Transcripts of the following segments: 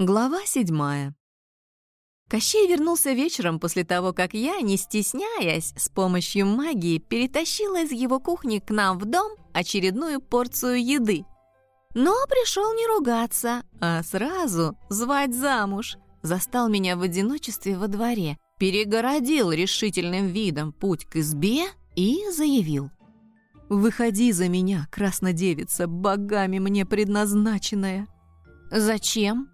Глава седьмая. Кощей вернулся вечером после того, как я, не стесняясь, с помощью магии перетащила из его кухни к нам в дом очередную порцию еды. Но пришел не ругаться, а сразу звать замуж. Застал меня в одиночестве во дворе, перегородил решительным видом путь к избе и заявил. «Выходи за меня, краснодевица, богами мне предназначенная». «Зачем?»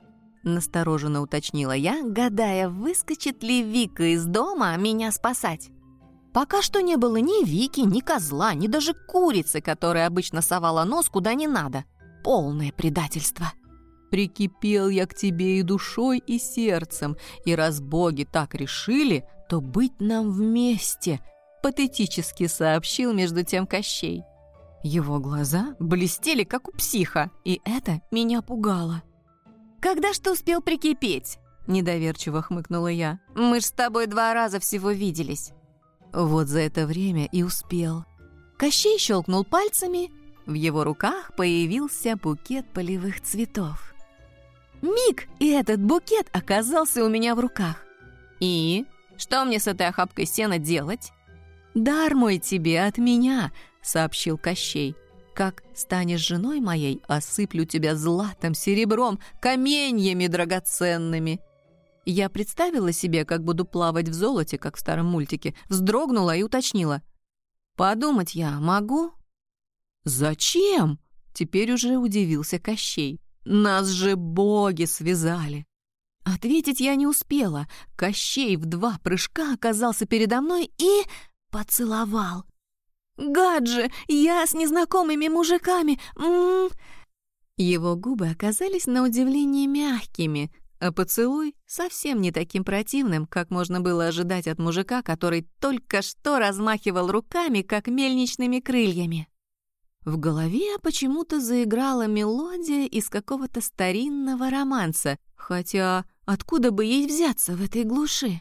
Настороженно уточнила я, гадая, выскочит ли Вика из дома меня спасать. Пока что не было ни Вики, ни козла, ни даже курицы, которая обычно совала нос куда не надо. Полное предательство. Прикипел я к тебе и душой, и сердцем, и раз боги так решили, то быть нам вместе, патетически сообщил между тем Кощей. Его глаза блестели, как у психа, и это меня пугало. «Когда ж ты успел прикипеть?» — недоверчиво хмыкнула я. «Мы ж с тобой два раза всего виделись». Вот за это время и успел. Кощей щелкнул пальцами, в его руках появился букет полевых цветов. Миг, и этот букет оказался у меня в руках. «И? Что мне с этой охапкой сена делать?» «Дар мой тебе от меня», — сообщил Кощей. Как станешь женой моей, осыплю тебя златом, серебром, каменьями драгоценными». Я представила себе, как буду плавать в золоте, как в старом мультике, вздрогнула и уточнила. «Подумать я могу?» «Зачем?» — теперь уже удивился Кощей. «Нас же боги связали!» Ответить я не успела. Кощей в два прыжка оказался передо мной и поцеловал. Гаджи, я с незнакомыми мужиками. М -м -м. Его губы оказались на удивление мягкими, а поцелуй совсем не таким противным, как можно было ожидать от мужика, который только что размахивал руками, как мельничными крыльями. В голове почему-то заиграла мелодия из какого-то старинного романса, хотя откуда бы ей взяться в этой глуши?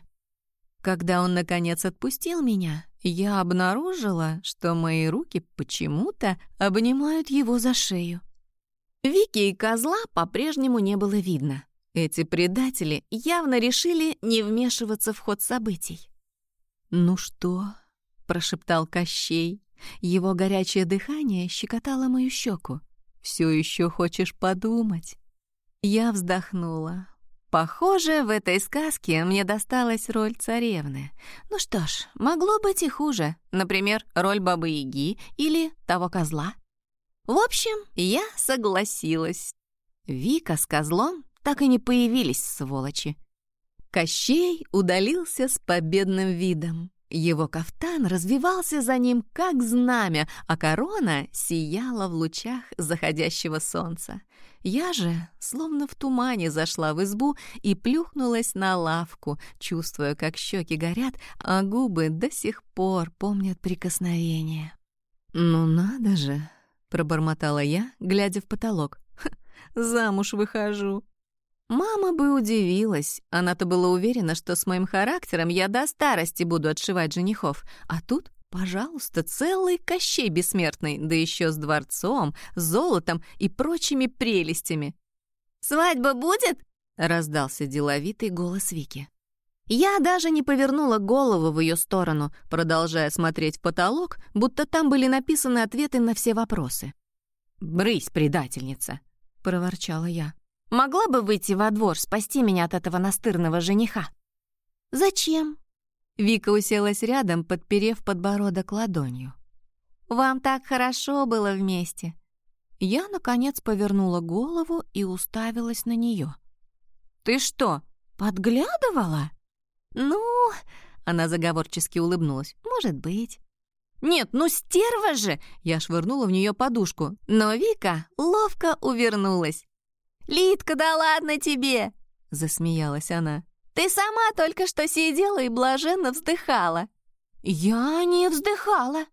Когда он, наконец, отпустил меня, я обнаружила, что мои руки почему-то обнимают его за шею. Вики и козла по-прежнему не было видно. Эти предатели явно решили не вмешиваться в ход событий. «Ну что?» — прошептал Кощей. Его горячее дыхание щекотало мою щеку. «Все еще хочешь подумать?» Я вздохнула. Похоже, в этой сказке мне досталась роль царевны. Ну что ж, могло быть и хуже. Например, роль бабы-яги или того козла. В общем, я согласилась. Вика с козлом так и не появились, сволочи. Кощей удалился с победным видом. Его кафтан развивался за ним, как знамя, а корона сияла в лучах заходящего солнца. Я же, словно в тумане, зашла в избу и плюхнулась на лавку, чувствуя, как щеки горят, а губы до сих пор помнят прикосновение. «Ну надо же!» — пробормотала я, глядя в потолок. «Замуж выхожу!» Мама бы удивилась. Она-то была уверена, что с моим характером я до старости буду отшивать женихов. А тут Пожалуйста, целый Кощей бессмертный, да еще с дворцом, золотом и прочими прелестями. «Свадьба будет?» — раздался деловитый голос Вики. Я даже не повернула голову в ее сторону, продолжая смотреть в потолок, будто там были написаны ответы на все вопросы. «Брысь, предательница!» — проворчала я. «Могла бы выйти во двор, спасти меня от этого настырного жениха?» «Зачем?» Вика уселась рядом, подперев подбородок ладонью. «Вам так хорошо было вместе!» Я, наконец, повернула голову и уставилась на нее. «Ты что, подглядывала?» «Ну...» — она заговорчески улыбнулась. «Может быть». «Нет, ну стерва же!» — я швырнула в нее подушку, но Вика ловко увернулась. «Литка, да ладно тебе!» — засмеялась она. Ты сама только что сидела и блаженно вздыхала». «Я не вздыхала».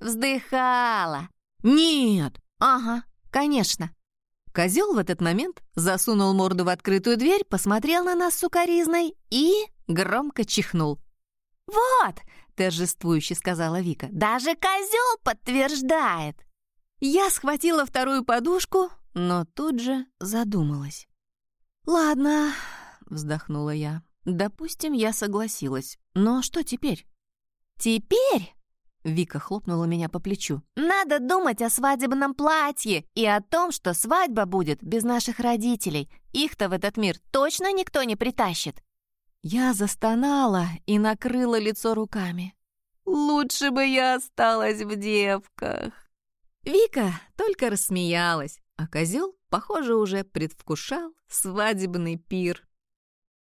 «Вздыхала». «Нет». «Ага, конечно». Козел в этот момент засунул морду в открытую дверь, посмотрел на нас сукоризной и громко чихнул. «Вот!» — торжествующе сказала Вика. «Даже козел подтверждает!» Я схватила вторую подушку, но тут же задумалась. «Ладно», — вздохнула я. «Допустим, я согласилась. Но что теперь?» «Теперь?» — Вика хлопнула меня по плечу. «Надо думать о свадебном платье и о том, что свадьба будет без наших родителей. Их-то в этот мир точно никто не притащит». Я застонала и накрыла лицо руками. «Лучше бы я осталась в девках». Вика только рассмеялась, а козел, похоже, уже предвкушал свадебный пир.